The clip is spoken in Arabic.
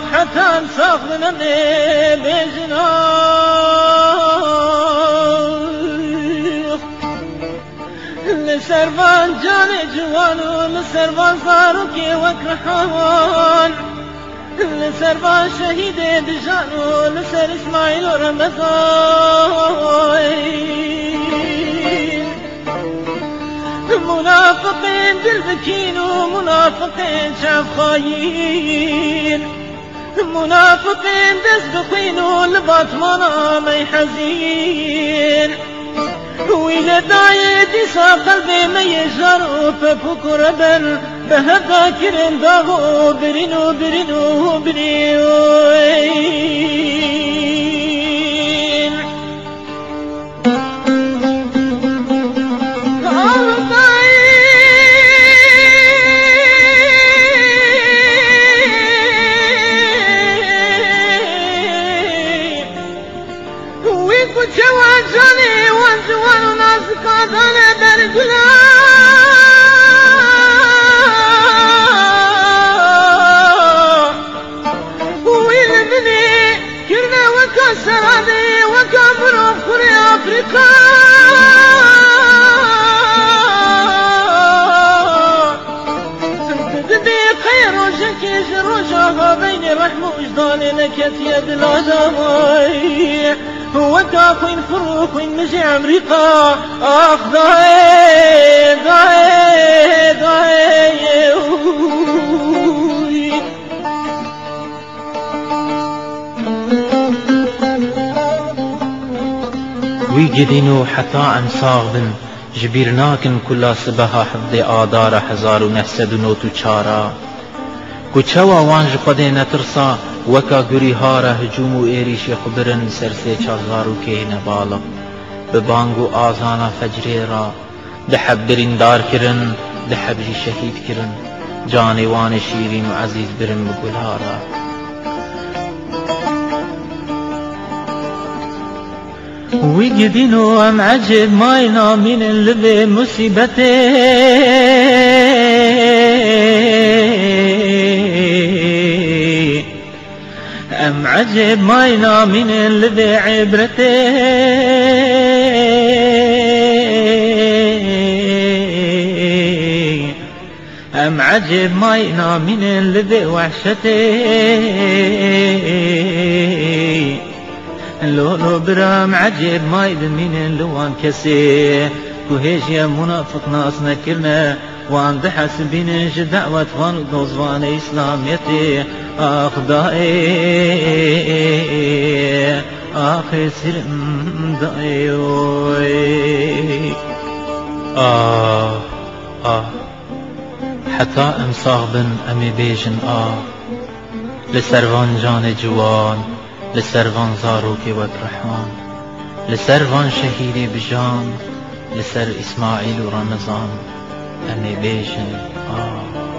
ختم ساخت من مجنا سروان جان جوان و سروان زارو کی وکر حوان سروان شهید دجان و سر اسماعیل و رمضان. منافقین دل بکین و منافقین شفایین منافقين دزبقين والباطمنا ما يحزين. وإلى دايتي سا قلبي ما يجر ففكر بن بهذا كرن داغو برينو برينو برينو. ناس قادنا برجلا وين مني كرنا وكا سرادي وكا بروف كوري افريقا تدي خير وشكي جروجها بين رحم وجدان لك يا هو كاخوين فروخوين مجي أمريكا. أخ ضاي ضاي ضاي ويجدينو حتى ام صاغبن جبيرناكن كلا سبها حفظ آدار حزار و نهسد نوتو چارا. کوچەوە وانژ خودێ نەترسا وەکا گوری هارە هجوم و ئێریشی خبرن سەرسێ چازار و کێنە باڵە بە بانگ و ئازانە فەجرێرا دەحەب بریندارکردن دەحەبژی شەهیدکردن جانێوانە شیرین و عەزیز برن بە گولهارە ويجدينو ام عجب ماينا من اللي مصيبتي عجب ماينا من اللي عبرتي أم عجب ماينا من اللي وحشتي لو لو برام عجب ما من لوان كسي. وهيج يا منافق ناس نكرنا. وان دحس بينج دعوة وان دوزوان إسلاميتي. آخ دائي آخ سلم آه آه. حتى ام صاغبن أمي بيجن آه. لسروان جان جوان لسروان زاروكي وكرحان لسروان شهيدي بجان لسر إسماعيل ورمضان أمي بيجن آه.